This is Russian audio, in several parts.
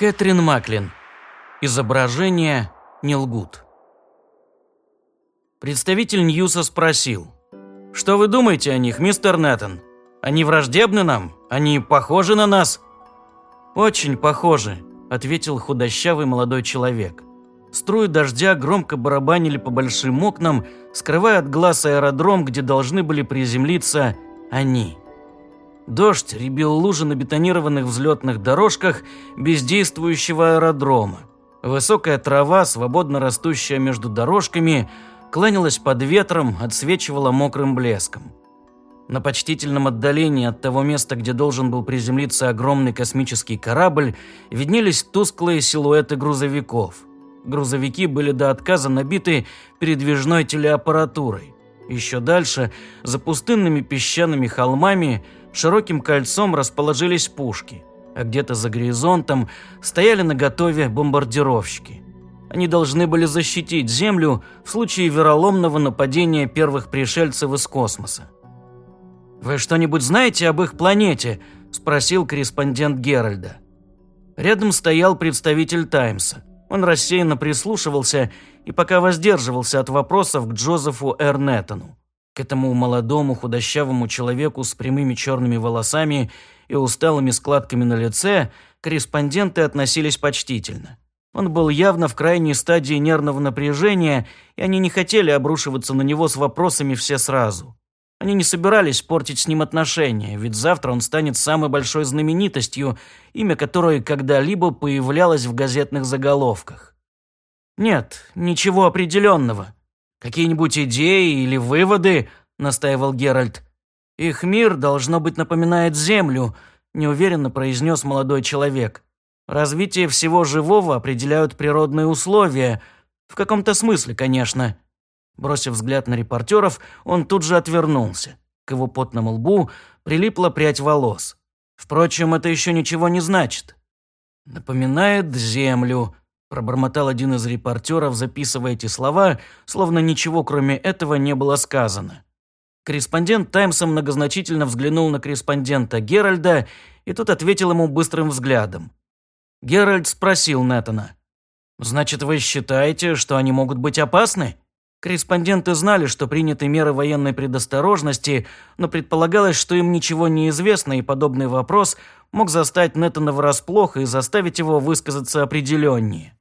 Кэтрин Маклин. Изображения не лгут. Представитель Ньюса спросил. «Что вы думаете о них, мистер Нэттон? Они враждебны нам? Они похожи на нас?» «Очень похожи», – ответил худощавый молодой человек. Струи дождя громко барабанили по большим окнам, скрывая от глаз аэродром, где должны были приземлиться они. Дождь ребил лужи на бетонированных взлетных дорожках бездействующего аэродрома. Высокая трава, свободно растущая между дорожками, кланялась под ветром, отсвечивала мокрым блеском. На почтительном отдалении от того места, где должен был приземлиться огромный космический корабль, виднелись тусклые силуэты грузовиков. Грузовики были до отказа набиты передвижной телеаппаратурой. Еще дальше, за пустынными песчаными холмами, широким кольцом расположились пушки, а где-то за горизонтом стояли наготове бомбардировщики. Они должны были защитить Землю в случае вероломного нападения первых пришельцев из космоса. «Вы что-нибудь знаете об их планете?» – спросил корреспондент Геральда. Рядом стоял представитель «Таймса». Он рассеянно прислушивался и пока воздерживался от вопросов к Джозефу Эрнеттону. К этому молодому худощавому человеку с прямыми черными волосами и усталыми складками на лице корреспонденты относились почтительно. Он был явно в крайней стадии нервного напряжения, и они не хотели обрушиваться на него с вопросами все сразу. Они не собирались портить с ним отношения, ведь завтра он станет самой большой знаменитостью, имя которой когда-либо появлялось в газетных заголовках. «Нет, ничего определенного. Какие-нибудь идеи или выводы?» – настаивал Геральт. «Их мир, должно быть, напоминает Землю», – неуверенно произнес молодой человек. «Развитие всего живого определяют природные условия. В каком-то смысле, конечно». Бросив взгляд на репортеров, он тут же отвернулся. К его потному лбу прилипла прядь волос. Впрочем, это еще ничего не значит. «Напоминает землю», – пробормотал один из репортеров, записывая эти слова, словно ничего кроме этого не было сказано. Корреспондент «Таймса» многозначительно взглянул на корреспондента Геральда, и тот ответил ему быстрым взглядом. Геральд спросил Нэтана. «Значит, вы считаете, что они могут быть опасны?» Корреспонденты знали, что приняты меры военной предосторожности, но предполагалось, что им ничего не известно, и подобный вопрос мог застать Неттона врасплох и заставить его высказаться определеннее.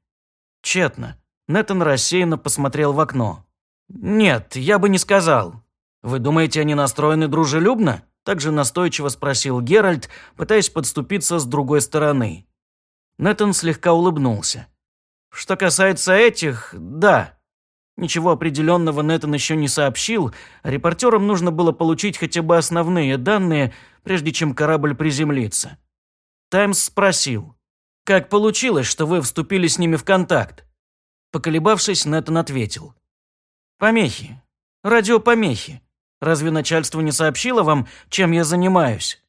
Тщетно. Неттон рассеянно посмотрел в окно. «Нет, я бы не сказал. Вы думаете, они настроены дружелюбно?» Также настойчиво спросил Геральт, пытаясь подступиться с другой стороны. Неттон слегка улыбнулся. «Что касается этих, да». Ничего определенного Нэтан еще не сообщил, репортерам нужно было получить хотя бы основные данные, прежде чем корабль приземлится. Таймс спросил, «Как получилось, что вы вступили с ними в контакт?» Поколебавшись, Нэтан ответил, «Помехи. Радиопомехи. Разве начальство не сообщило вам, чем я занимаюсь?»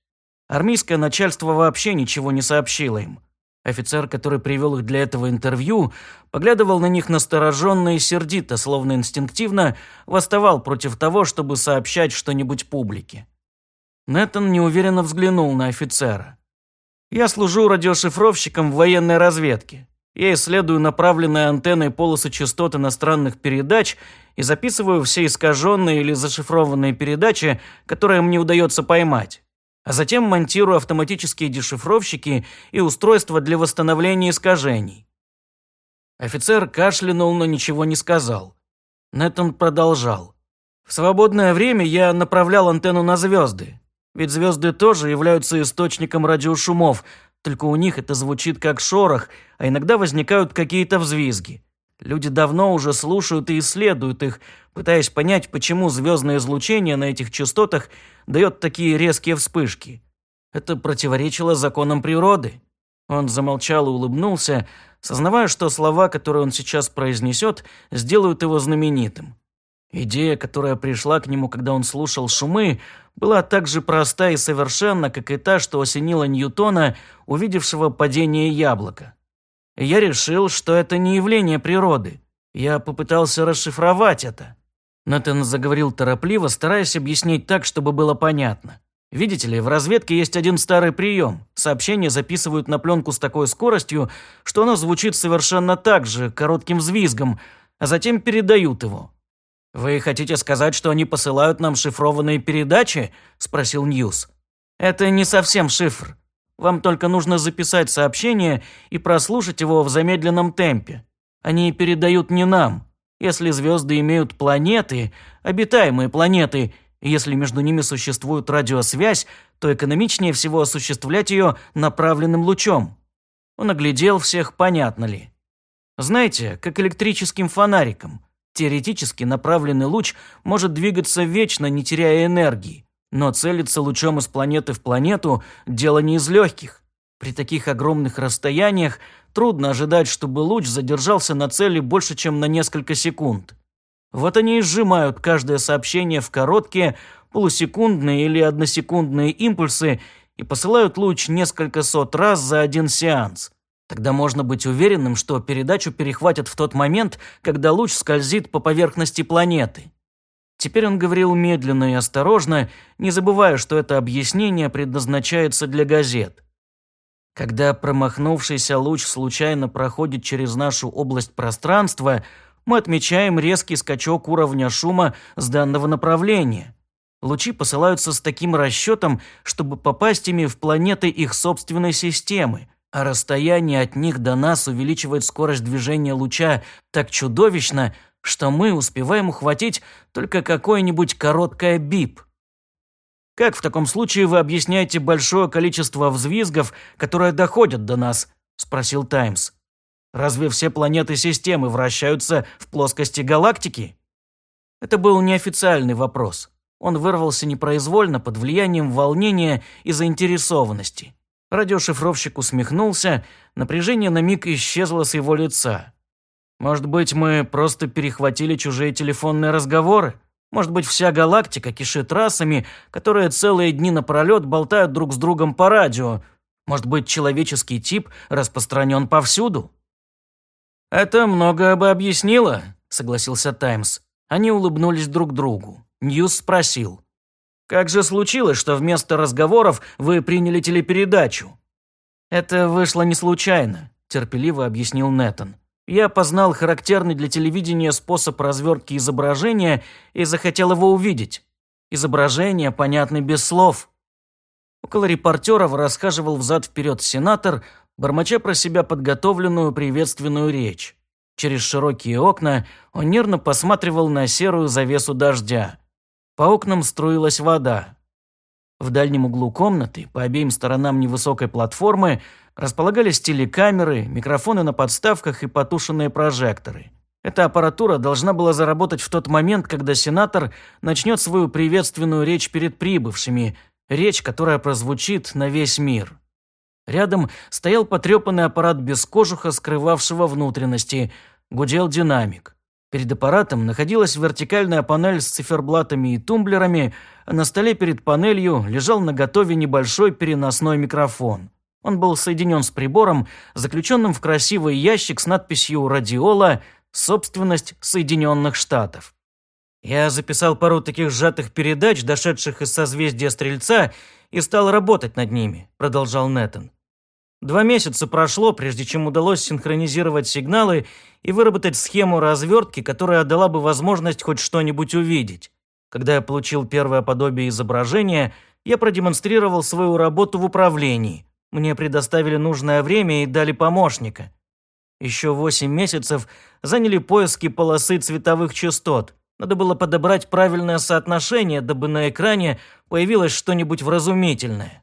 Армейское начальство вообще ничего не сообщило им. Офицер, который привел их для этого интервью, поглядывал на них настороженно и сердито, словно инстинктивно восставал против того, чтобы сообщать что-нибудь публике. Нэтан неуверенно взглянул на офицера. «Я служу радиошифровщиком в военной разведке. Я исследую направленные антенной полосы частот иностранных передач и записываю все искаженные или зашифрованные передачи, которые мне удается поймать а затем монтирую автоматические дешифровщики и устройства для восстановления искажений. Офицер кашлянул, но ничего не сказал. Нэттон продолжал. В свободное время я направлял антенну на звезды. Ведь звезды тоже являются источником радиошумов, только у них это звучит как шорох, а иногда возникают какие-то взвизги. Люди давно уже слушают и исследуют их, пытаясь понять, почему звездное излучение на этих частотах дает такие резкие вспышки. Это противоречило законам природы. Он замолчал и улыбнулся, сознавая, что слова, которые он сейчас произнесет, сделают его знаменитым. Идея, которая пришла к нему, когда он слушал шумы, была так же проста и совершенна, как и та, что осенила Ньютона, увидевшего падение яблока я решил, что это не явление природы. Я попытался расшифровать это. Натан заговорил торопливо, стараясь объяснить так, чтобы было понятно. Видите ли, в разведке есть один старый прием. Сообщение записывают на пленку с такой скоростью, что оно звучит совершенно так же, коротким взвизгом, а затем передают его. «Вы хотите сказать, что они посылают нам шифрованные передачи?» – спросил Ньюс. «Это не совсем шифр. Вам только нужно записать сообщение и прослушать его в замедленном темпе. Они передают не нам. Если звезды имеют планеты, обитаемые планеты – если между ними существует радиосвязь, то экономичнее всего осуществлять ее направленным лучом. Он оглядел всех, понятно ли. Знаете, как электрическим фонариком. Теоретически направленный луч может двигаться вечно, не теряя энергии. Но целиться лучом из планеты в планету – дело не из легких. При таких огромных расстояниях трудно ожидать, чтобы луч задержался на цели больше, чем на несколько секунд. Вот они и сжимают каждое сообщение в короткие, полусекундные или односекундные импульсы и посылают луч несколько сот раз за один сеанс. Тогда можно быть уверенным, что передачу перехватят в тот момент, когда луч скользит по поверхности планеты. Теперь он говорил медленно и осторожно, не забывая, что это объяснение предназначается для газет. Когда промахнувшийся луч случайно проходит через нашу область пространства – мы отмечаем резкий скачок уровня шума с данного направления. Лучи посылаются с таким расчетом, чтобы попасть ими в планеты их собственной системы, а расстояние от них до нас увеличивает скорость движения луча так чудовищно, что мы успеваем ухватить только какое-нибудь короткое бип. Как в таком случае вы объясняете большое количество взвизгов, которые доходят до нас? спросил Таймс. Разве все планеты системы вращаются в плоскости галактики? Это был неофициальный вопрос. Он вырвался непроизвольно под влиянием волнения и заинтересованности. Радиошифровщик усмехнулся, напряжение на миг исчезло с его лица. Может быть, мы просто перехватили чужие телефонные разговоры? Может быть, вся галактика кишит расами, которые целые дни напролет болтают друг с другом по радио? Может быть, человеческий тип распространен повсюду? «Это многое бы объяснило», – согласился Таймс. Они улыбнулись друг другу. Ньюс спросил. «Как же случилось, что вместо разговоров вы приняли телепередачу?» «Это вышло не случайно», – терпеливо объяснил Неттон. «Я познал характерный для телевидения способ развертки изображения и захотел его увидеть. Изображение понятно без слов». Около репортеров расхаживал взад-вперед сенатор, бормоча про себя подготовленную приветственную речь. Через широкие окна он нервно посматривал на серую завесу дождя. По окнам струилась вода. В дальнем углу комнаты, по обеим сторонам невысокой платформы, располагались телекамеры, микрофоны на подставках и потушенные прожекторы. Эта аппаратура должна была заработать в тот момент, когда сенатор начнет свою приветственную речь перед прибывшими, речь, которая прозвучит на весь мир. Рядом стоял потрепанный аппарат без кожуха, скрывавшего внутренности. Гудел динамик. Перед аппаратом находилась вертикальная панель с циферблатами и тумблерами, а на столе перед панелью лежал наготове небольшой переносной микрофон. Он был соединен с прибором, заключенным в красивый ящик с надписью «Радиола. Собственность Соединенных Штатов». Я записал пару таких сжатых передач, дошедших из созвездия Стрельца, и стал работать над ними», – продолжал Неттон. Два месяца прошло, прежде чем удалось синхронизировать сигналы и выработать схему развертки, которая дала бы возможность хоть что-нибудь увидеть. Когда я получил первое подобие изображения, я продемонстрировал свою работу в управлении. Мне предоставили нужное время и дали помощника. Еще восемь месяцев заняли поиски полосы цветовых частот. Надо было подобрать правильное соотношение, дабы на экране появилось что-нибудь вразумительное.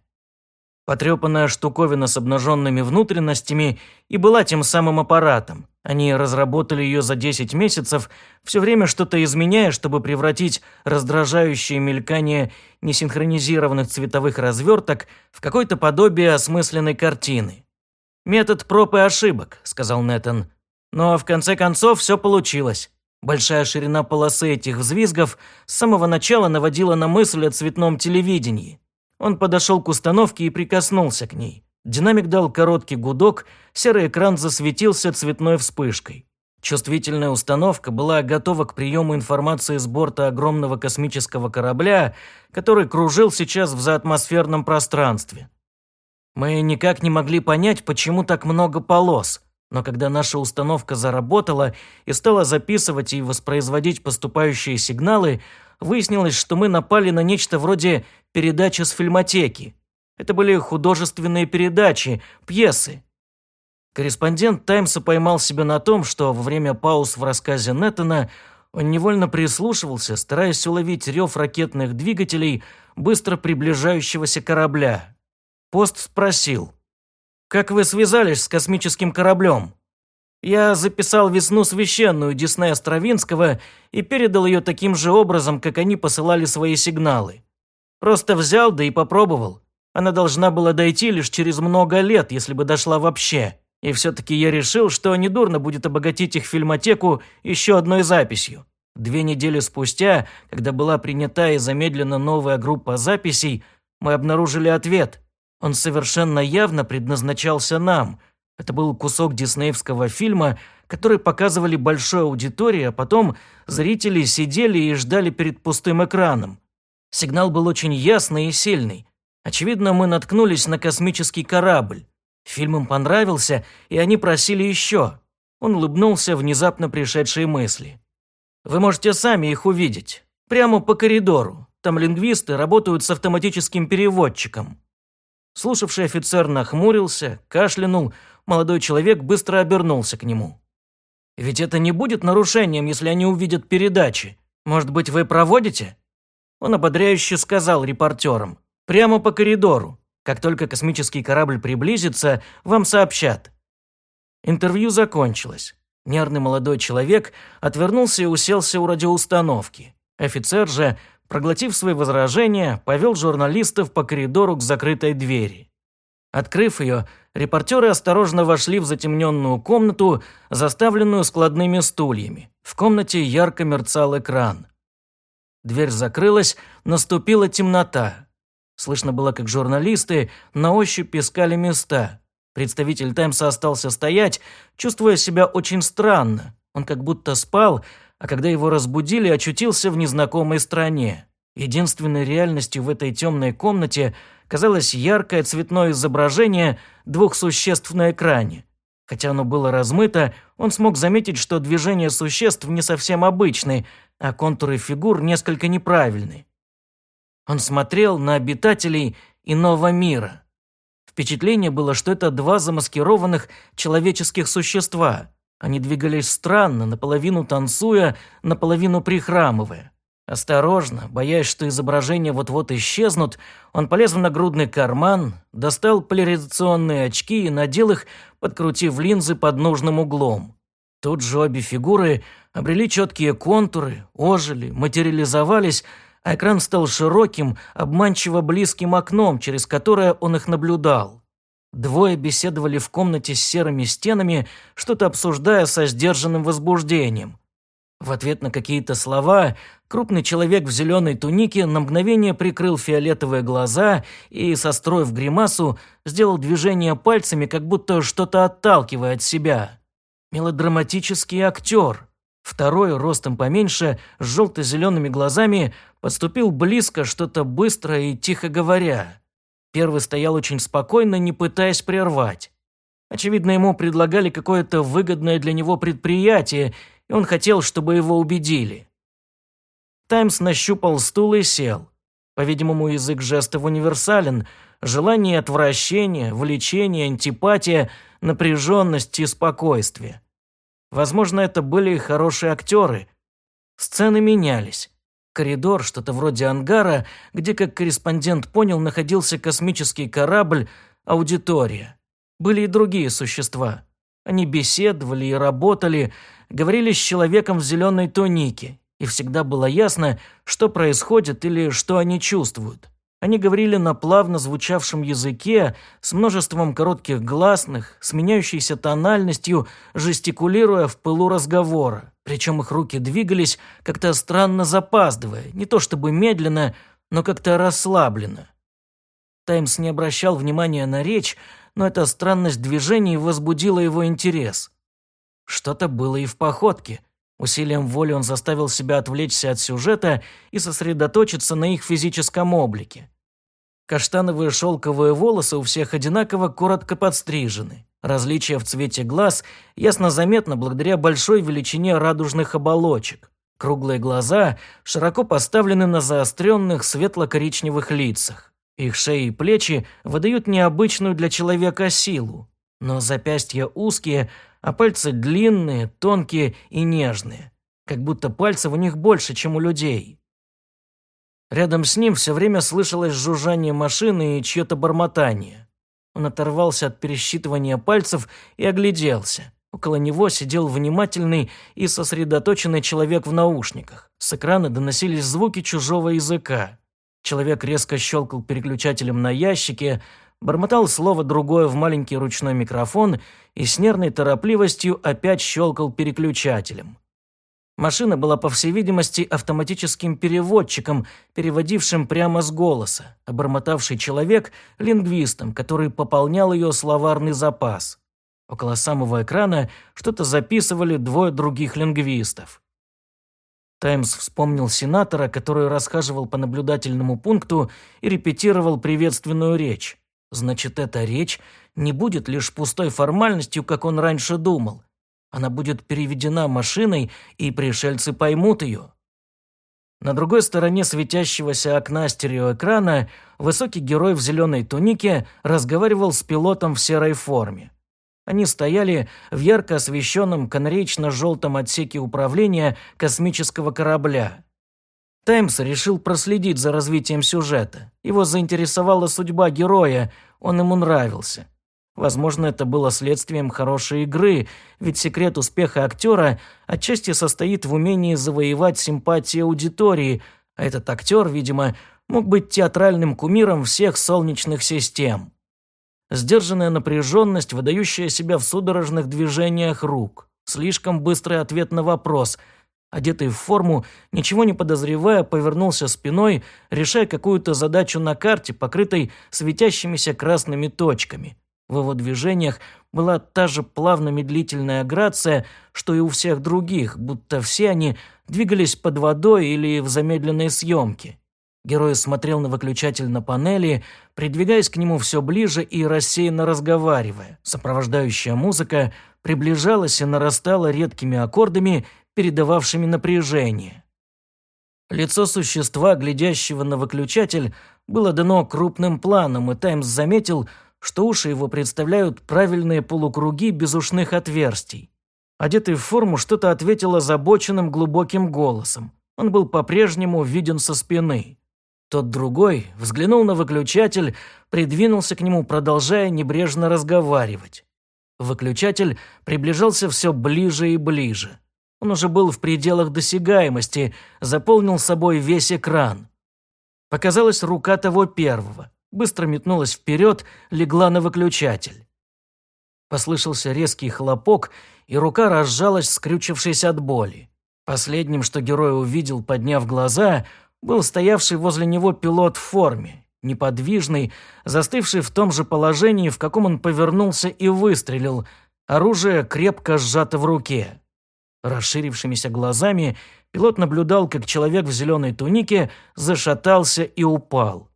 Потрепанная штуковина с обнаженными внутренностями и была тем самым аппаратом. Они разработали ее за 10 месяцев, все время что-то изменяя, чтобы превратить раздражающее мелькание несинхронизированных цветовых разверток в какое-то подобие осмысленной картины. «Метод проб и ошибок», — сказал Нэтан. «Но в конце концов все получилось. Большая ширина полосы этих взвизгов с самого начала наводила на мысль о цветном телевидении. Он подошел к установке и прикоснулся к ней. Динамик дал короткий гудок, серый экран засветился цветной вспышкой. Чувствительная установка была готова к приему информации с борта огромного космического корабля, который кружил сейчас в заатмосферном пространстве. Мы никак не могли понять, почему так много полос, но когда наша установка заработала и стала записывать и воспроизводить поступающие сигналы, выяснилось, что мы напали на нечто вроде передачи с фильмотеки. Это были художественные передачи, пьесы. Корреспондент «Таймса» поймал себя на том, что во время пауз в рассказе Неттона он невольно прислушивался, стараясь уловить рев ракетных двигателей быстро приближающегося корабля. Пост спросил, «Как вы связались с космическим кораблем?» Я записал «Весну священную» Диснея Стравинского и передал ее таким же образом, как они посылали свои сигналы. Просто взял, да и попробовал. Она должна была дойти лишь через много лет, если бы дошла вообще. И все-таки я решил, что недурно будет обогатить их фильмотеку еще одной записью. Две недели спустя, когда была принята и замедлена новая группа записей, мы обнаружили ответ. Он совершенно явно предназначался нам. Это был кусок диснеевского фильма, который показывали большой аудитории, а потом зрители сидели и ждали перед пустым экраном. Сигнал был очень ясный и сильный. Очевидно, мы наткнулись на космический корабль. Фильм им понравился, и они просили еще. Он улыбнулся внезапно пришедшей мысли. Вы можете сами их увидеть. Прямо по коридору. Там лингвисты работают с автоматическим переводчиком. Слушавший офицер нахмурился, кашлянул, молодой человек быстро обернулся к нему. «Ведь это не будет нарушением, если они увидят передачи. Может быть, вы проводите?» Он ободряюще сказал репортерам. «Прямо по коридору. Как только космический корабль приблизится, вам сообщат». Интервью закончилось. Нервный молодой человек отвернулся и уселся у радиоустановки. Офицер же, проглотив свои возражения, повел журналистов по коридору к закрытой двери. Открыв ее, репортеры осторожно вошли в затемненную комнату, заставленную складными стульями. В комнате ярко мерцал экран. Дверь закрылась, наступила темнота. Слышно было, как журналисты на ощупь искали места. Представитель «Таймса» остался стоять, чувствуя себя очень странно. Он как будто спал, а когда его разбудили, очутился в незнакомой стране. Единственной реальностью в этой темной комнате казалось яркое цветное изображение двух существ на экране. Хотя оно было размыто, он смог заметить, что движения существ не совсем обычны, а контуры фигур несколько неправильны. Он смотрел на обитателей иного мира. Впечатление было, что это два замаскированных человеческих существа. Они двигались странно, наполовину танцуя, наполовину прихрамывая. Осторожно, боясь, что изображения вот-вот исчезнут, он полез в нагрудный карман, достал поляризационные очки и надел их, подкрутив линзы под нужным углом. Тут же обе фигуры обрели четкие контуры, ожили, материализовались, а экран стал широким, обманчиво близким окном, через которое он их наблюдал. Двое беседовали в комнате с серыми стенами, что-то обсуждая со сдержанным возбуждением. В ответ на какие-то слова крупный человек в зеленой тунике на мгновение прикрыл фиолетовые глаза и, состроив гримасу, сделал движение пальцами, как будто что-то отталкивая от себя. Мелодраматический актер. Второй, ростом поменьше, с желто-зелеными глазами, подступил близко, что-то быстро и тихо говоря. Первый стоял очень спокойно, не пытаясь прервать. Очевидно, ему предлагали какое-то выгодное для него предприятие, и он хотел, чтобы его убедили. Таймс нащупал стул и сел. По-видимому, язык жестов универсален. Желание отвращения, влечение, антипатия, напряженность и спокойствие. Возможно, это были хорошие актеры. Сцены менялись. Коридор, что-то вроде ангара, где, как корреспондент понял, находился космический корабль, аудитория. Были и другие существа. Они беседовали и работали, говорили с человеком в зеленой тунике, и всегда было ясно, что происходит или что они чувствуют. Они говорили на плавно звучавшем языке, с множеством коротких гласных, с меняющейся тональностью, жестикулируя в пылу разговора. Причем их руки двигались как-то странно запаздывая, не то чтобы медленно, но как-то расслабленно. Таймс не обращал внимания на речь, но эта странность движений возбудила его интерес. Что-то было и в походке. Усилием воли он заставил себя отвлечься от сюжета и сосредоточиться на их физическом облике. Каштановые шелковые волосы у всех одинаково коротко подстрижены. Различия в цвете глаз ясно заметно благодаря большой величине радужных оболочек. Круглые глаза широко поставлены на заостренных светло-коричневых лицах. Их шеи и плечи выдают необычную для человека силу. Но запястья узкие, а пальцы длинные, тонкие и нежные. Как будто пальцев у них больше, чем у людей. Рядом с ним все время слышалось жужжание машины и чье-то бормотание. Он оторвался от пересчитывания пальцев и огляделся. Около него сидел внимательный и сосредоточенный человек в наушниках. С экрана доносились звуки чужого языка. Человек резко щелкал переключателем на ящике, бормотал слово другое в маленький ручной микрофон и с нервной торопливостью опять щелкал переключателем. Машина была, по всей видимости, автоматическим переводчиком, переводившим прямо с голоса, обормотавший человек – лингвистом, который пополнял ее словарный запас. Около самого экрана что-то записывали двое других лингвистов. Таймс вспомнил сенатора, который расхаживал по наблюдательному пункту и репетировал приветственную речь. Значит, эта речь не будет лишь пустой формальностью, как он раньше думал. Она будет переведена машиной, и пришельцы поймут ее. На другой стороне светящегося окна стереоэкрана высокий герой в зеленой тунике разговаривал с пилотом в серой форме. Они стояли в ярко освещенном канареечно-желтом отсеке управления космического корабля. Таймс решил проследить за развитием сюжета. Его заинтересовала судьба героя, он ему нравился. Возможно, это было следствием хорошей игры, ведь секрет успеха актера отчасти состоит в умении завоевать симпатии аудитории, а этот актер, видимо, мог быть театральным кумиром всех солнечных систем. Сдержанная напряженность, выдающая себя в судорожных движениях рук, слишком быстрый ответ на вопрос – одетый в форму, ничего не подозревая, повернулся спиной, решая какую-то задачу на карте, покрытой светящимися красными точками. В его движениях была та же плавно-медлительная грация, что и у всех других, будто все они двигались под водой или в замедленной съемке. Герой смотрел на выключатель на панели, придвигаясь к нему все ближе и рассеянно разговаривая. Сопровождающая музыка приближалась и нарастала редкими аккордами, передававшими напряжение. Лицо существа, глядящего на выключатель, было дано крупным планом, и Таймс заметил, что уши его представляют правильные полукруги без ушных отверстий. Одетый в форму что-то ответил озабоченным глубоким голосом. Он был по-прежнему виден со спины. Тот другой взглянул на выключатель, придвинулся к нему, продолжая небрежно разговаривать. Выключатель приближался все ближе и ближе. Он уже был в пределах досягаемости, заполнил собой весь экран. Показалась рука того первого быстро метнулась вперед, легла на выключатель. Послышался резкий хлопок, и рука разжалась, скрючившись от боли. Последним, что герой увидел, подняв глаза, был стоявший возле него пилот в форме, неподвижный, застывший в том же положении, в каком он повернулся и выстрелил, оружие крепко сжато в руке. Расширившимися глазами пилот наблюдал, как человек в зеленой тунике зашатался и упал.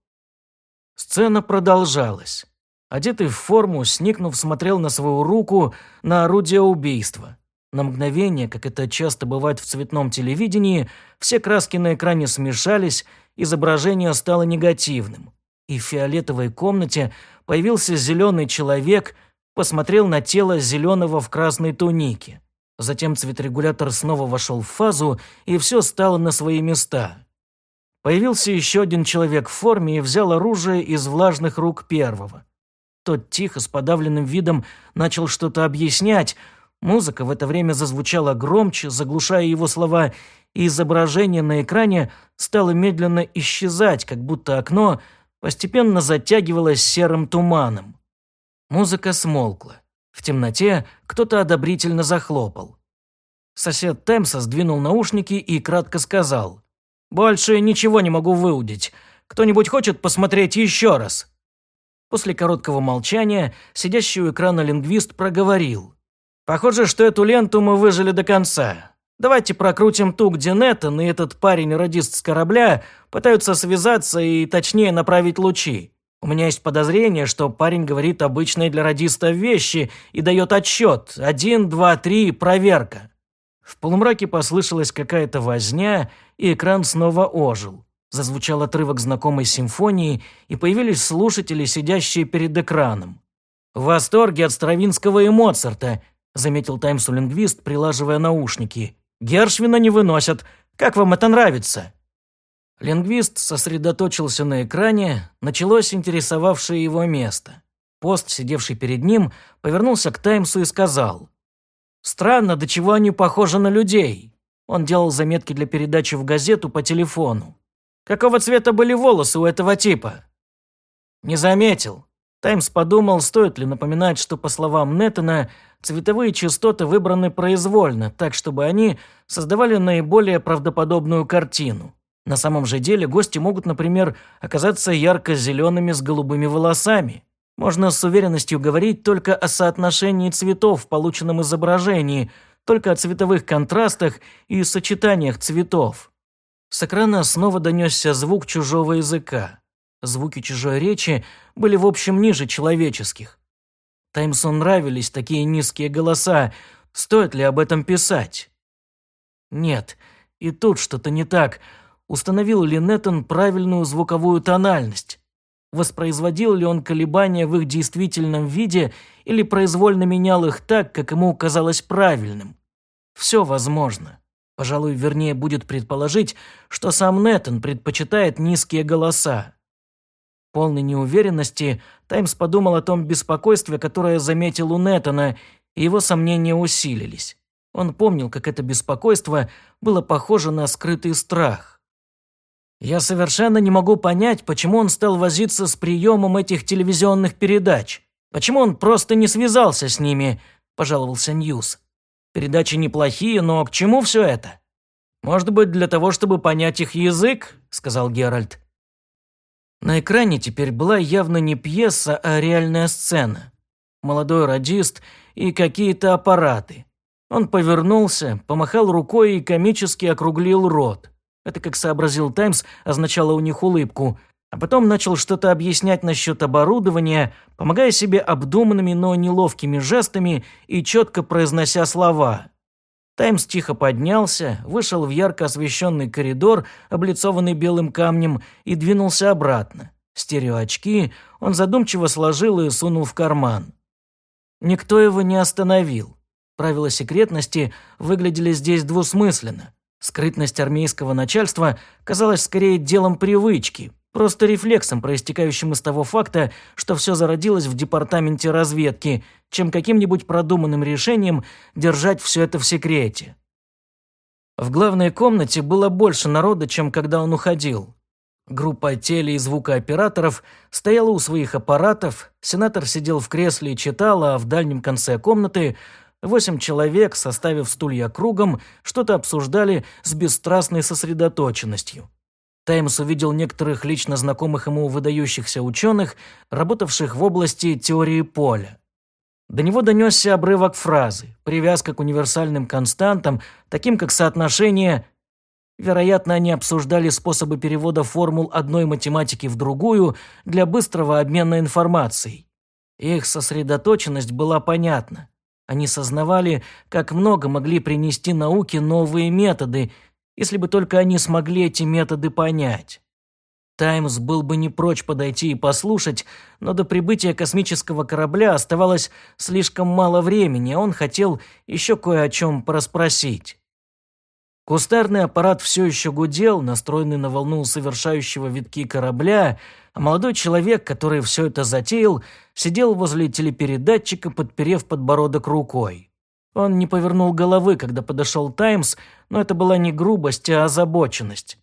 Сцена продолжалась. Одетый в форму, Сникнув смотрел на свою руку, на орудие убийства. На мгновение, как это часто бывает в цветном телевидении, все краски на экране смешались, изображение стало негативным. И в фиолетовой комнате появился зеленый человек, посмотрел на тело зеленого в красной тунике. Затем цветорегулятор снова вошел в фазу, и все стало на свои места. Появился еще один человек в форме и взял оружие из влажных рук первого. Тот тихо, с подавленным видом, начал что-то объяснять. Музыка в это время зазвучала громче, заглушая его слова, и изображение на экране стало медленно исчезать, как будто окно постепенно затягивалось серым туманом. Музыка смолкла. В темноте кто-то одобрительно захлопал. Сосед Темса сдвинул наушники и кратко сказал больше ничего не могу выудить. Кто-нибудь хочет посмотреть еще раз?» После короткого молчания сидящий у экрана лингвист проговорил. Похоже, что эту ленту мы выжили до конца. Давайте прокрутим ту, где Неттон и этот парень-радист с корабля пытаются связаться и точнее направить лучи. У меня есть подозрение, что парень говорит обычные для радиста вещи и дает отсчет. Один, два, три, проверка. В полумраке послышалась какая-то возня, и экран снова ожил. Зазвучал отрывок знакомой симфонии, и появились слушатели, сидящие перед экраном. «В восторге от Стравинского и Моцарта», – заметил таймсу-лингвист, прилаживая наушники. «Гершвина не выносят. Как вам это нравится?» Лингвист сосредоточился на экране, началось интересовавшее его место. Пост, сидевший перед ним, повернулся к Таймсу и сказал. «Странно, до чего они похожи на людей». Он делал заметки для передачи в газету по телефону. «Какого цвета были волосы у этого типа?» «Не заметил». Таймс подумал, стоит ли напоминать, что, по словам Неттона, цветовые частоты выбраны произвольно, так чтобы они создавали наиболее правдоподобную картину. На самом же деле гости могут, например, оказаться ярко-зелеными с голубыми волосами. Можно с уверенностью говорить только о соотношении цветов в полученном изображении, только о цветовых контрастах и сочетаниях цветов. С экрана снова донесся звук чужого языка. Звуки чужой речи были в общем ниже человеческих. Таймсу нравились такие низкие голоса. Стоит ли об этом писать? Нет, и тут что-то не так – установил ли Неттон правильную звуковую тональность. Воспроизводил ли он колебания в их действительном виде или произвольно менял их так, как ему казалось правильным. Все возможно. Пожалуй, вернее будет предположить, что сам Неттон предпочитает низкие голоса. Полной неуверенности Таймс подумал о том беспокойстве, которое заметил у Неттона, и его сомнения усилились. Он помнил, как это беспокойство было похоже на скрытый страх. Я совершенно не могу понять, почему он стал возиться с приемом этих телевизионных передач. Почему он просто не связался с ними, пожаловался Ньюс. Передачи неплохие, но к чему все это? Может быть, для того, чтобы понять их язык, сказал Геральт. На экране теперь была явно не пьеса, а реальная сцена. Молодой радист и какие-то аппараты. Он повернулся, помахал рукой и комически округлил рот. Это, как сообразил «Таймс», означало у них улыбку, а потом начал что-то объяснять насчет оборудования, помогая себе обдуманными, но неловкими жестами и четко произнося слова. Таймс тихо поднялся, вышел в ярко освещенный коридор, облицованный белым камнем, и двинулся обратно. Стереоочки он задумчиво сложил и сунул в карман. Никто его не остановил. Правила секретности выглядели здесь двусмысленно. Скрытность армейского начальства казалась скорее делом привычки, просто рефлексом, проистекающим из того факта, что все зародилось в департаменте разведки, чем каким-нибудь продуманным решением держать все это в секрете. В главной комнате было больше народа, чем когда он уходил. Группа теле- и звукооператоров стояла у своих аппаратов, сенатор сидел в кресле и читал, а в дальнем конце комнаты Восемь человек, составив стулья кругом, что-то обсуждали с бесстрастной сосредоточенностью. Таймс увидел некоторых лично знакомых ему выдающихся ученых, работавших в области теории поля. До него донесся обрывок фразы, привязка к универсальным константам, таким как соотношение... Вероятно, они обсуждали способы перевода формул одной математики в другую для быстрого обмена информацией. Их сосредоточенность была понятна. Они сознавали, как много могли принести науке новые методы, если бы только они смогли эти методы понять. Таймс был бы не прочь подойти и послушать, но до прибытия космического корабля оставалось слишком мало времени, а он хотел еще кое о чем порасспросить. Кустарный аппарат все еще гудел, настроенный на волну совершающего витки корабля, а молодой человек, который все это затеял, сидел возле телепередатчика, подперев подбородок рукой. Он не повернул головы, когда подошел Таймс, но это была не грубость, а озабоченность.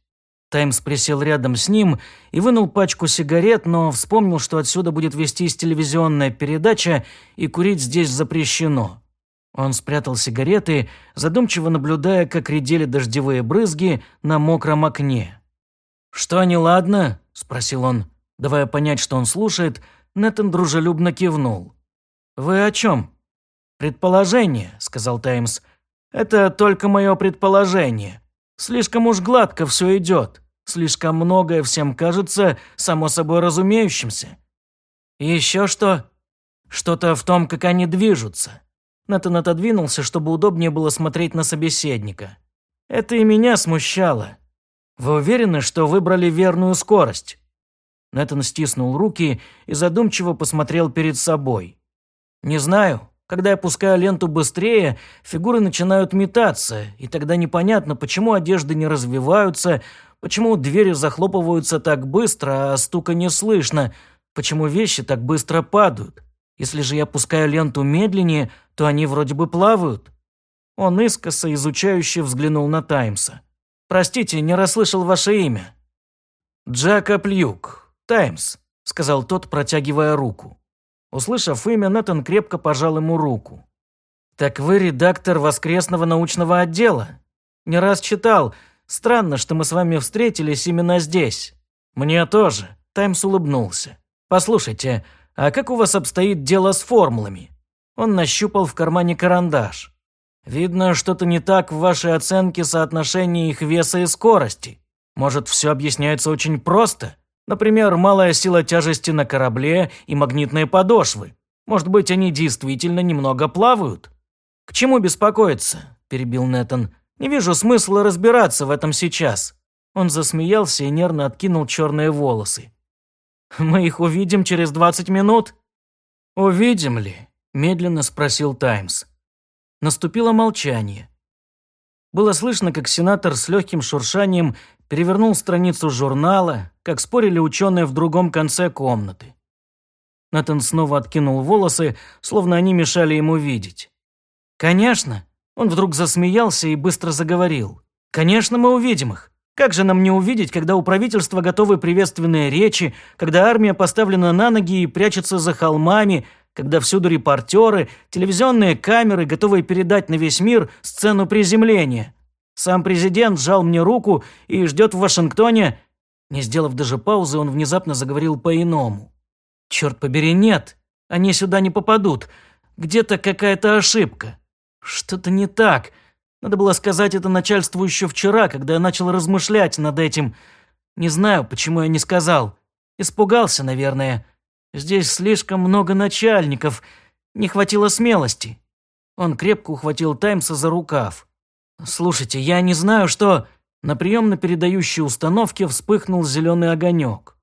Таймс присел рядом с ним и вынул пачку сигарет, но вспомнил, что отсюда будет вестись телевизионная передача и курить здесь запрещено. Он спрятал сигареты, задумчиво наблюдая, как редели дождевые брызги на мокром окне. «Что неладно?» – спросил он. Давая понять, что он слушает, Нэттон дружелюбно кивнул. «Вы о чем?» «Предположение», — сказал Таймс. «Это только мое предположение. Слишком уж гладко все идет. Слишком многое всем кажется само собой разумеющимся. еще что? Что-то в том, как они движутся». Натан отодвинулся, чтобы удобнее было смотреть на собеседника. «Это и меня смущало. Вы уверены, что выбрали верную скорость?» Нэтан стиснул руки и задумчиво посмотрел перед собой. «Не знаю. Когда я пускаю ленту быстрее, фигуры начинают метаться, и тогда непонятно, почему одежды не развиваются, почему двери захлопываются так быстро, а стука не слышно, почему вещи так быстро падают. Если же я пускаю ленту медленнее, то они вроде бы плавают». Он искоса изучающе взглянул на Таймса. «Простите, не расслышал ваше имя». «Джакоб Люк», «Таймс», — сказал тот, протягивая руку. Услышав имя, Нэтан крепко пожал ему руку. «Так вы редактор воскресного научного отдела? Не раз читал. Странно, что мы с вами встретились именно здесь». «Мне тоже», — Таймс улыбнулся. «Послушайте, а как у вас обстоит дело с формулами?» Он нащупал в кармане карандаш. «Видно, что-то не так в вашей оценке соотношения их веса и скорости. Может, все объясняется очень просто? Например, малая сила тяжести на корабле и магнитные подошвы. Может быть, они действительно немного плавают? К чему беспокоиться? перебил Нетон. Не вижу смысла разбираться в этом сейчас. Он засмеялся и нервно откинул черные волосы. Мы их увидим через 20 минут? Увидим ли? медленно спросил Таймс. Наступило молчание. Было слышно, как сенатор с легким шуршанием перевернул страницу журнала, как спорили ученые в другом конце комнаты. Натан снова откинул волосы, словно они мешали ему видеть. «Конечно!» Он вдруг засмеялся и быстро заговорил. «Конечно, мы увидим их. Как же нам не увидеть, когда у правительства готовы приветственные речи, когда армия поставлена на ноги и прячется за холмами, когда всюду репортеры, телевизионные камеры, готовые передать на весь мир сцену приземления? Сам президент сжал мне руку и ждет в Вашингтоне...» Не сделав даже паузы, он внезапно заговорил по-иному. «Черт побери, нет, они сюда не попадут. Где-то какая-то ошибка. Что-то не так. Надо было сказать это начальству еще вчера, когда я начал размышлять над этим. Не знаю, почему я не сказал. Испугался, наверное. Здесь слишком много начальников. Не хватило смелости». Он крепко ухватил Таймса за рукав. «Слушайте, я не знаю, что...» На приемно-передающей установке вспыхнул зеленый огонек.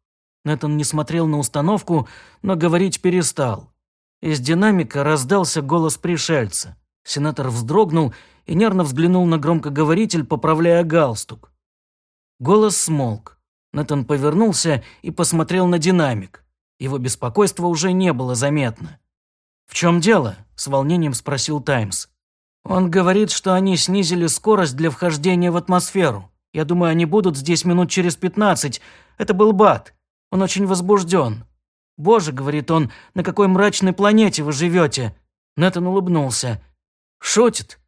Нэтан не смотрел на установку, но говорить перестал. Из динамика раздался голос пришельца. Сенатор вздрогнул и нервно взглянул на громкоговоритель, поправляя галстук. Голос смолк. Нэтан повернулся и посмотрел на динамик. Его беспокойство уже не было заметно. «В чем дело?» – с волнением спросил Таймс. Он говорит, что они снизили скорость для вхождения в атмосферу. Я думаю, они будут здесь минут через пятнадцать. Это был Бат. Он очень возбужден. «Боже», — говорит он, — «на какой мрачной планете вы живете?» Нэтан улыбнулся. «Шутит?»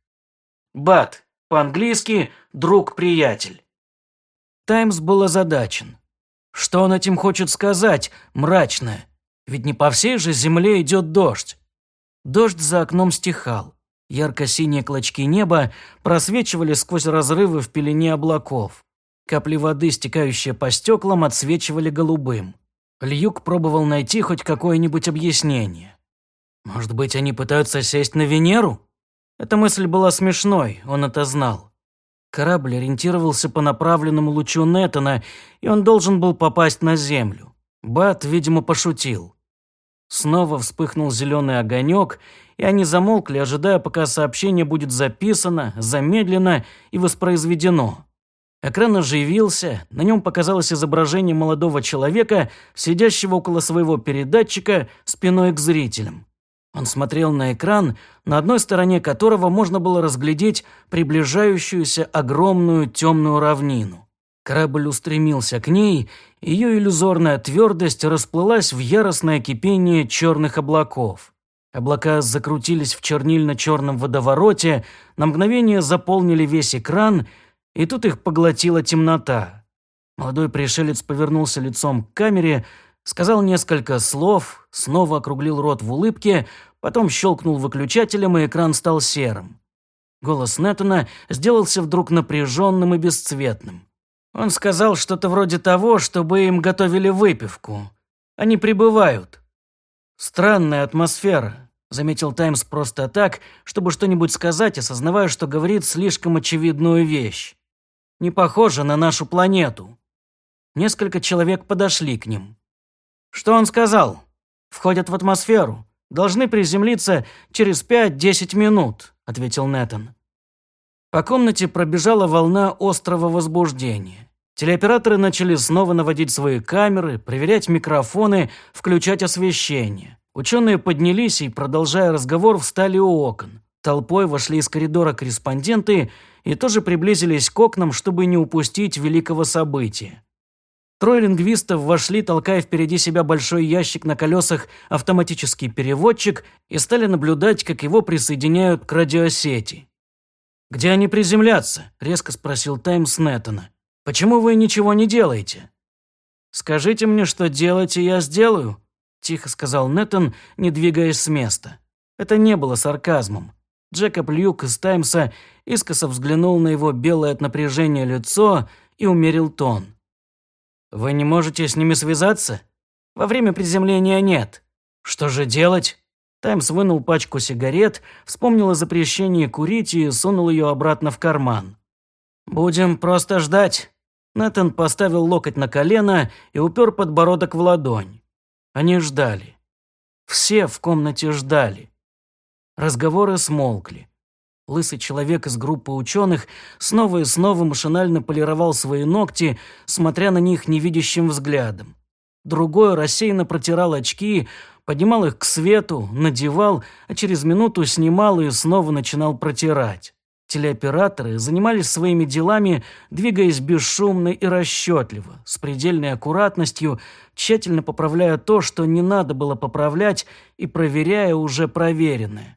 «Бат. По-английски «друг-приятель». Таймс был озадачен. Что он этим хочет сказать, мрачное? Ведь не по всей же земле идет дождь. Дождь за окном стихал. Ярко-синие клочки неба просвечивали сквозь разрывы в пелене облаков. Капли воды, стекающие по стеклам, отсвечивали голубым. Льюк пробовал найти хоть какое-нибудь объяснение. Может быть, они пытаются сесть на Венеру? Эта мысль была смешной, он это знал. Корабль ориентировался по направленному лучу Неттона, и он должен был попасть на Землю. Бат, видимо, пошутил. Снова вспыхнул зеленый огонек, и они замолкли, ожидая, пока сообщение будет записано, замедлено и воспроизведено. Экран оживился, на нем показалось изображение молодого человека, сидящего около своего передатчика спиной к зрителям. Он смотрел на экран, на одной стороне которого можно было разглядеть приближающуюся огромную темную равнину. Корабль устремился к ней, ее иллюзорная твердость расплылась в яростное кипение черных облаков. Облака закрутились в чернильно-черном водовороте, на мгновение заполнили весь экран, и тут их поглотила темнота. Молодой пришелец повернулся лицом к камере, Сказал несколько слов, снова округлил рот в улыбке, потом щелкнул выключателем, и экран стал серым. Голос Неттона сделался вдруг напряженным и бесцветным. Он сказал что-то вроде того, чтобы им готовили выпивку. Они прибывают. Странная атмосфера, заметил Таймс просто так, чтобы что-нибудь сказать, осознавая, что говорит слишком очевидную вещь. Не похоже на нашу планету. Несколько человек подошли к ним. Что он сказал? Входят в атмосферу. Должны приземлиться через 5-10 минут, ответил Нэтан. По комнате пробежала волна острого возбуждения. Телеоператоры начали снова наводить свои камеры, проверять микрофоны, включать освещение. Ученые поднялись и, продолжая разговор, встали у окон. Толпой вошли из коридора корреспонденты и тоже приблизились к окнам, чтобы не упустить великого события. Трое лингвистов вошли, толкая впереди себя большой ящик на колесах автоматический переводчик и стали наблюдать, как его присоединяют к радиосети. «Где они приземлятся?» – резко спросил Таймс Неттона. «Почему вы ничего не делаете?» «Скажите мне, что делать, и я сделаю», – тихо сказал Неттон, не двигаясь с места. Это не было сарказмом. Джекоб Люк из Таймса искоса взглянул на его белое от напряжения лицо и умерил тон. «Вы не можете с ними связаться? Во время приземления нет. Что же делать?» Таймс вынул пачку сигарет, вспомнил о запрещении курить и сунул ее обратно в карман. «Будем просто ждать». Нэтан поставил локоть на колено и упер подбородок в ладонь. Они ждали. Все в комнате ждали. Разговоры смолкли. Лысый человек из группы ученых снова и снова машинально полировал свои ногти, смотря на них невидящим взглядом. Другой рассеянно протирал очки, поднимал их к свету, надевал, а через минуту снимал и снова начинал протирать. Телеоператоры занимались своими делами, двигаясь бесшумно и расчетливо, с предельной аккуратностью, тщательно поправляя то, что не надо было поправлять, и проверяя уже проверенное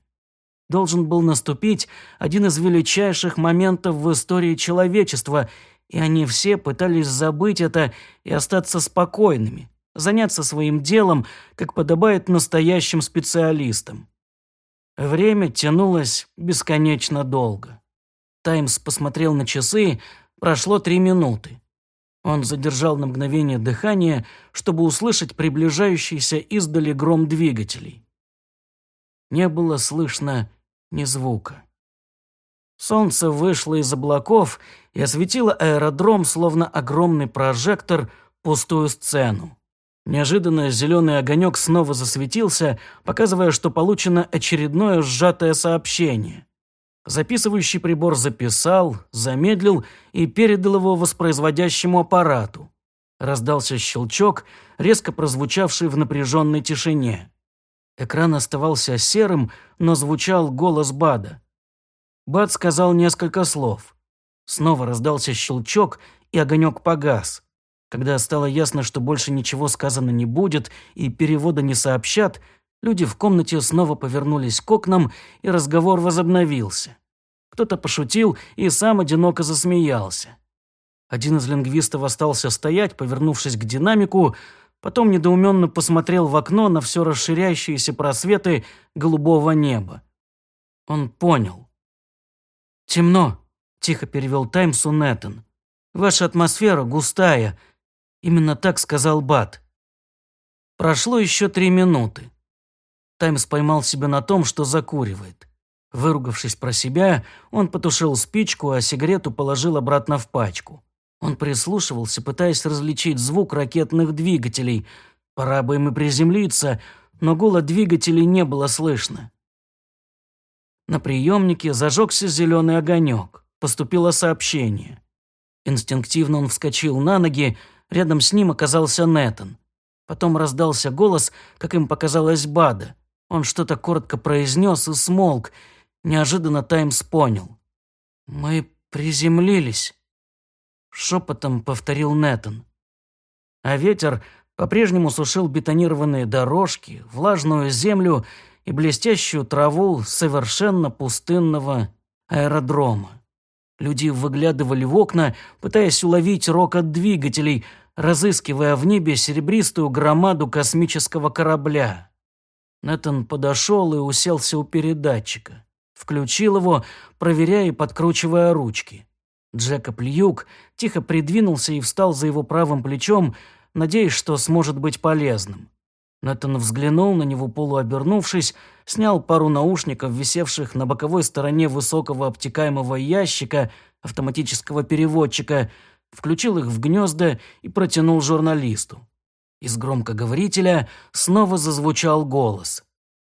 должен был наступить один из величайших моментов в истории человечества, и они все пытались забыть это и остаться спокойными, заняться своим делом, как подобает настоящим специалистам. Время тянулось бесконечно долго. Таймс посмотрел на часы, прошло три минуты. Он задержал на мгновение дыхание, чтобы услышать приближающийся издали гром двигателей. Не было слышно ни звука. Солнце вышло из облаков и осветило аэродром, словно огромный прожектор, пустую сцену. Неожиданно зеленый огонек снова засветился, показывая, что получено очередное сжатое сообщение. Записывающий прибор записал, замедлил и передал его воспроизводящему аппарату. Раздался щелчок, резко прозвучавший в напряженной тишине. Экран оставался серым, но звучал голос Бада. Бад сказал несколько слов. Снова раздался щелчок, и огонек погас. Когда стало ясно, что больше ничего сказано не будет и перевода не сообщат, люди в комнате снова повернулись к окнам, и разговор возобновился. Кто-то пошутил и сам одиноко засмеялся. Один из лингвистов остался стоять, повернувшись к динамику, Потом недоуменно посмотрел в окно на все расширяющиеся просветы голубого неба. Он понял. «Темно», — тихо перевел Таймсу Нэттон. «Ваша атмосфера густая». Именно так сказал Бат. Прошло еще три минуты. Таймс поймал себя на том, что закуривает. Выругавшись про себя, он потушил спичку, а сигарету положил обратно в пачку. Он прислушивался, пытаясь различить звук ракетных двигателей. Пора бы им и приземлиться, но гула двигателей не было слышно. На приемнике зажегся зеленый огонек. Поступило сообщение. Инстинктивно он вскочил на ноги, рядом с ним оказался Нетон. Потом раздался голос, как им показалось, Бада. Он что-то коротко произнес и смолк. Неожиданно Таймс понял. «Мы приземлились». Шепотом повторил Нэтон. А ветер по-прежнему сушил бетонированные дорожки, влажную землю и блестящую траву совершенно пустынного аэродрома. Люди выглядывали в окна, пытаясь уловить рокот двигателей, разыскивая в небе серебристую громаду космического корабля. Нэтан подошел и уселся у передатчика. Включил его, проверяя и подкручивая ручки. Джекоб Льюк тихо придвинулся и встал за его правым плечом, надеясь, что сможет быть полезным. Нэтан взглянул на него, полуобернувшись, снял пару наушников, висевших на боковой стороне высокого обтекаемого ящика автоматического переводчика, включил их в гнезда и протянул журналисту. Из громкоговорителя снова зазвучал голос.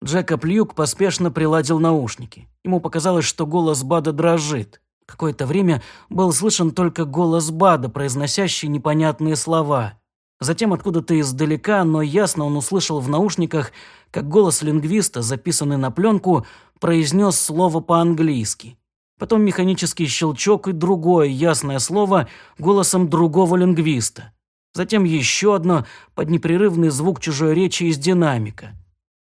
Джекоб Люк поспешно приладил наушники. Ему показалось, что голос Бада дрожит. Какое-то время был слышен только голос Бада, произносящий непонятные слова. Затем откуда-то издалека, но ясно он услышал в наушниках, как голос лингвиста, записанный на пленку, произнес слово по-английски. Потом механический щелчок и другое ясное слово голосом другого лингвиста. Затем еще одно под непрерывный звук чужой речи из динамика.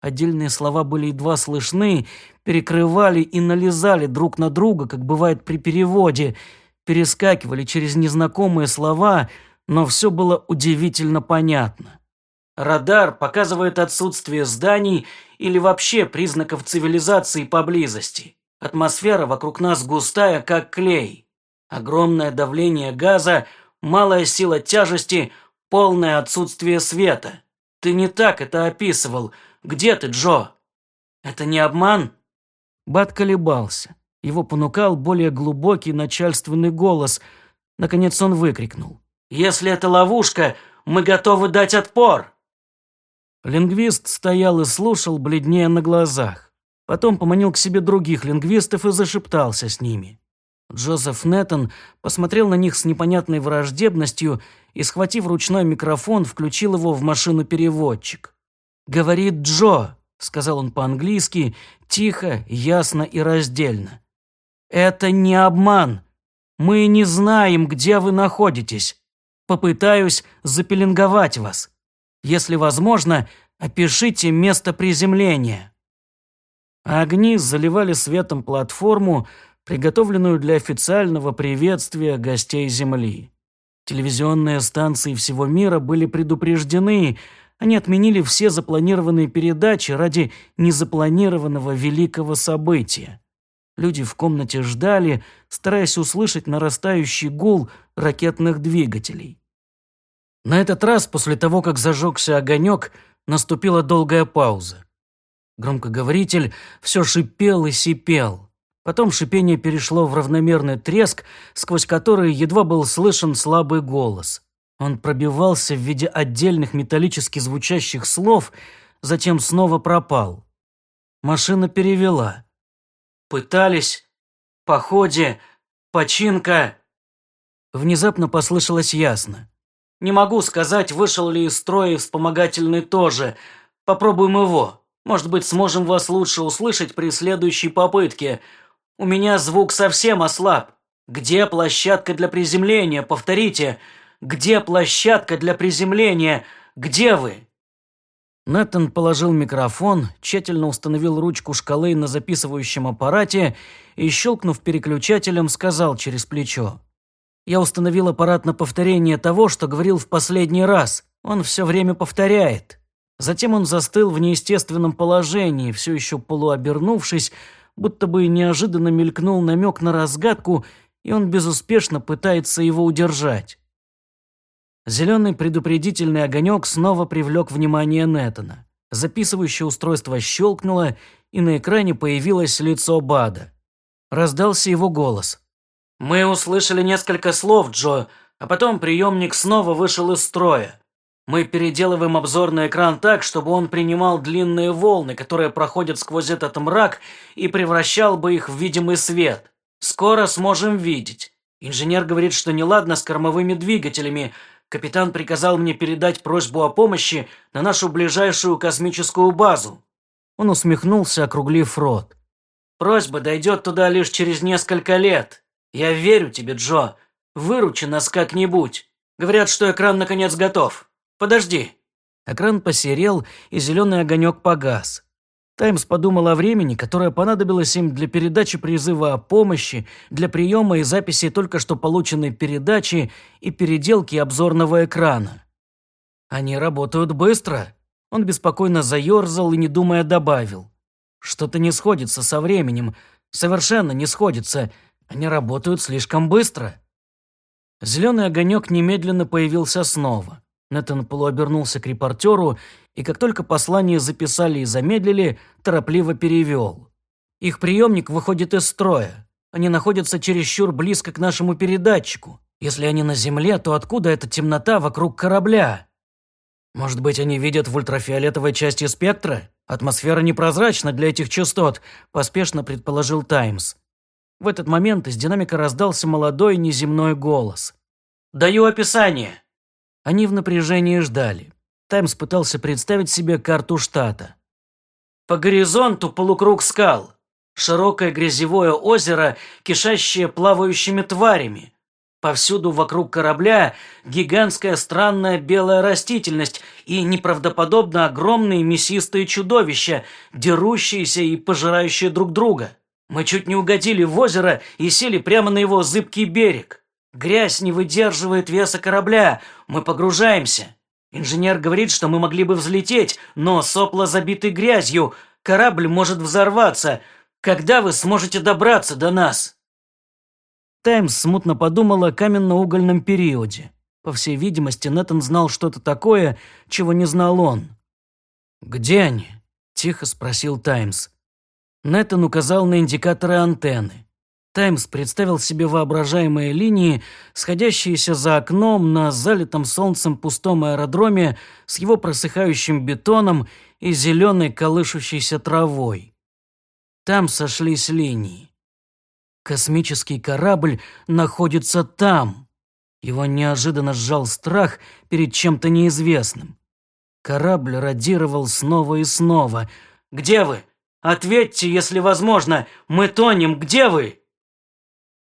Отдельные слова были едва слышны, перекрывали и налезали друг на друга, как бывает при переводе, перескакивали через незнакомые слова, но все было удивительно понятно. Радар показывает отсутствие зданий или вообще признаков цивилизации поблизости. Атмосфера вокруг нас густая, как клей. Огромное давление газа, малая сила тяжести, полное отсутствие света. Ты не так это описывал. Где ты, Джо? Это не обман? Бат колебался. Его понукал более глубокий начальственный голос. Наконец он выкрикнул. «Если это ловушка, мы готовы дать отпор!» Лингвист стоял и слушал, бледнее на глазах. Потом поманил к себе других лингвистов и зашептался с ними. Джозеф Неттон посмотрел на них с непонятной враждебностью и, схватив ручной микрофон, включил его в машину-переводчик. «Говорит Джо», — сказал он по-английски, тихо, ясно и раздельно. «Это не обман. Мы не знаем, где вы находитесь. Попытаюсь запеленговать вас. Если возможно, опишите место приземления». Огни заливали светом платформу, приготовленную для официального приветствия гостей Земли. Телевизионные станции всего мира были предупреждены, они отменили все запланированные передачи ради незапланированного великого события. Люди в комнате ждали, стараясь услышать нарастающий гул ракетных двигателей. На этот раз, после того, как зажегся огонек, наступила долгая пауза. Громкоговоритель все шипел и сипел. Потом шипение перешло в равномерный треск, сквозь который едва был слышен слабый голос. Он пробивался в виде отдельных металлически звучащих слов, затем снова пропал. Машина перевела. «Пытались, походе, починка...» Внезапно послышалось ясно. «Не могу сказать, вышел ли из строя вспомогательный тоже. Попробуем его. Может быть, сможем вас лучше услышать при следующей попытке. У меня звук совсем ослаб. Где площадка для приземления? Повторите. Где площадка для приземления? Где вы?» Нэттон положил микрофон, тщательно установил ручку шкалы на записывающем аппарате и, щелкнув переключателем, сказал через плечо. «Я установил аппарат на повторение того, что говорил в последний раз. Он все время повторяет». Затем он застыл в неестественном положении, все еще полуобернувшись, будто бы неожиданно мелькнул намек на разгадку, и он безуспешно пытается его удержать. Зеленый предупредительный огонек снова привлек внимание Неттона. Записывающее устройство щелкнуло, и на экране появилось лицо Бада. Раздался его голос. «Мы услышали несколько слов, Джо, а потом приемник снова вышел из строя. Мы переделываем обзорный экран так, чтобы он принимал длинные волны, которые проходят сквозь этот мрак, и превращал бы их в видимый свет. Скоро сможем видеть. Инженер говорит, что неладно с кормовыми двигателями, Капитан приказал мне передать просьбу о помощи на нашу ближайшую космическую базу». Он усмехнулся, округлив рот. «Просьба дойдет туда лишь через несколько лет. Я верю тебе, Джо. Выручи нас как-нибудь. Говорят, что экран наконец готов. Подожди». Экран посерел, и зеленый огонек погас. Таймс подумал о времени, которое понадобилось им для передачи призыва о помощи, для приема и записи только что полученной передачи и переделки обзорного экрана. Они работают быстро. Он беспокойно заерзал и, не думая, добавил. Что-то не сходится со временем. Совершенно не сходится. Они работают слишком быстро. Зеленый огонек немедленно появился снова. Нэтан полуобернулся к репортеру и как только послание записали и замедлили, торопливо перевел. Их приемник выходит из строя. Они находятся чересчур близко к нашему передатчику. Если они на Земле, то откуда эта темнота вокруг корабля? Может быть, они видят в ультрафиолетовой части спектра? Атмосфера непрозрачна для этих частот, поспешно предположил Таймс. В этот момент из динамика раздался молодой неземной голос. «Даю описание!» Они в напряжении ждали. Таймс пытался представить себе карту штата. По горизонту полукруг скал. Широкое грязевое озеро, кишащее плавающими тварями. Повсюду вокруг корабля гигантская странная белая растительность и неправдоподобно огромные мясистые чудовища, дерущиеся и пожирающие друг друга. Мы чуть не угодили в озеро и сели прямо на его зыбкий берег. Грязь не выдерживает веса корабля, мы погружаемся. Инженер говорит, что мы могли бы взлететь, но сопла забиты грязью, корабль может взорваться. Когда вы сможете добраться до нас?» Таймс смутно подумал о каменно-угольном периоде. По всей видимости, Нэттон знал что-то такое, чего не знал он. «Где они?» – тихо спросил Таймс. Нэттон указал на индикаторы антенны. Таймс представил себе воображаемые линии, сходящиеся за окном на залитом солнцем пустом аэродроме с его просыхающим бетоном и зеленой колышущейся травой. Там сошлись линии. Космический корабль находится там. Его неожиданно сжал страх перед чем-то неизвестным. Корабль радировал снова и снова. «Где вы? Ответьте, если возможно! Мы тонем! Где вы?»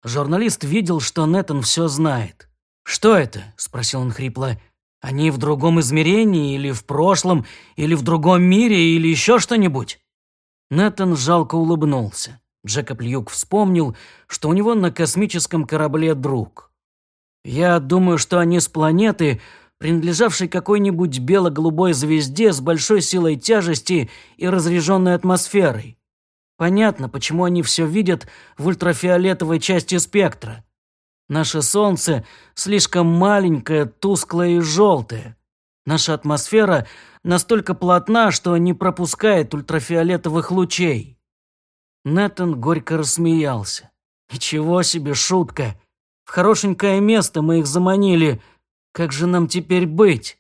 Журналист видел, что Нэтан все знает. «Что это?» – спросил он хрипло. «Они в другом измерении, или в прошлом, или в другом мире, или еще что-нибудь?» Нэтан жалко улыбнулся. Джекоб Льюк вспомнил, что у него на космическом корабле друг. «Я думаю, что они с планеты, принадлежавшей какой-нибудь бело-голубой звезде с большой силой тяжести и разряженной атмосферой. Понятно, почему они все видят в ультрафиолетовой части спектра. Наше Солнце слишком маленькое, тусклое и желтое. Наша атмосфера настолько плотна, что не пропускает ультрафиолетовых лучей. Нэтан горько рассмеялся. «Ничего себе шутка! В хорошенькое место мы их заманили. Как же нам теперь быть?»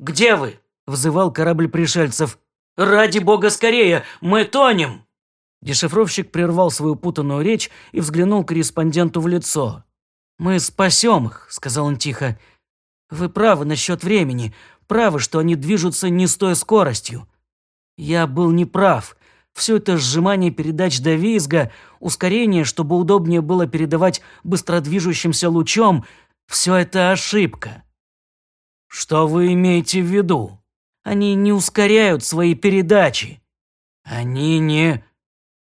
«Где вы?» – взывал корабль пришельцев. «Ради бога скорее! Мы тонем!» Дешифровщик прервал свою путанную речь и взглянул корреспонденту в лицо. «Мы спасем их», — сказал он тихо. «Вы правы насчет времени, правы, что они движутся не с той скоростью. Я был неправ. Все это сжимание передач до визга, ускорение, чтобы удобнее было передавать быстродвижущимся лучом, все это ошибка». «Что вы имеете в виду?» Они не ускоряют свои передачи. Они не...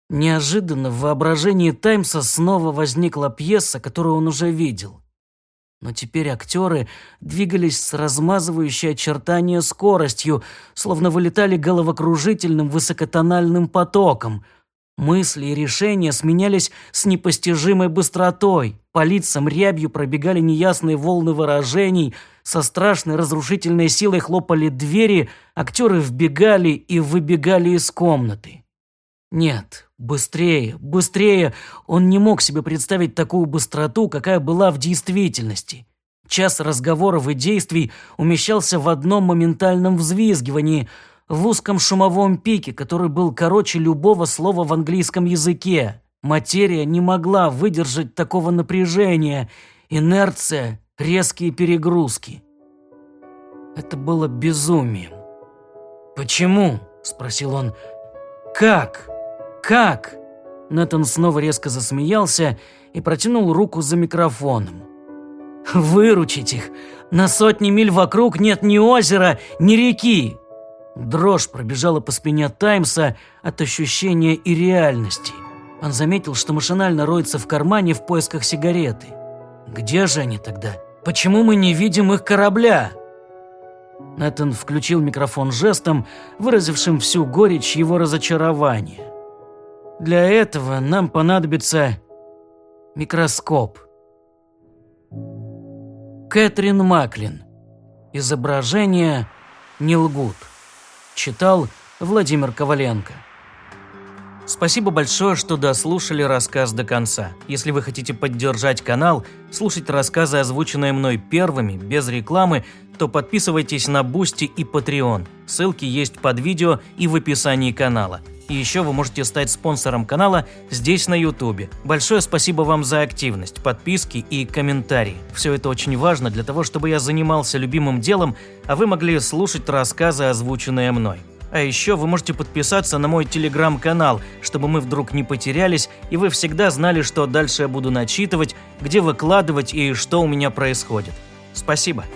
Неожиданно в воображении Таймса снова возникла пьеса, которую он уже видел. Но теперь актеры двигались с размазывающей очертания скоростью, словно вылетали головокружительным высокотональным потоком. Мысли и решения сменялись с непостижимой быстротой. По лицам рябью пробегали неясные волны выражений – со страшной разрушительной силой хлопали двери, актеры вбегали и выбегали из комнаты. Нет, быстрее, быстрее. Он не мог себе представить такую быстроту, какая была в действительности. Час разговоров и действий умещался в одном моментальном взвизгивании, в узком шумовом пике, который был короче любого слова в английском языке. Материя не могла выдержать такого напряжения. Инерция резкие перегрузки. Это было безумием. «Почему?» – спросил он. «Как? Как?» Нэтан снова резко засмеялся и протянул руку за микрофоном. «Выручить их! На сотни миль вокруг нет ни озера, ни реки!» Дрожь пробежала по спине Таймса от ощущения и реальности. Он заметил, что машинально роется в кармане в поисках сигареты. Где же они тогда? Почему мы не видим их корабля? Нэтан включил микрофон жестом, выразившим всю горечь его разочарования. Для этого нам понадобится микроскоп. Кэтрин Маклин. Изображение не лгут. Читал Владимир Коваленко. Спасибо большое, что дослушали рассказ до конца. Если вы хотите поддержать канал, слушать рассказы, озвученные мной первыми, без рекламы, то подписывайтесь на Бусти и Patreon. Ссылки есть под видео и в описании канала. И еще вы можете стать спонсором канала здесь на Ютубе. Большое спасибо вам за активность, подписки и комментарии. Все это очень важно для того, чтобы я занимался любимым делом, а вы могли слушать рассказы, озвученные мной. А еще вы можете подписаться на мой телеграм-канал, чтобы мы вдруг не потерялись, и вы всегда знали, что дальше я буду начитывать, где выкладывать и что у меня происходит. Спасибо.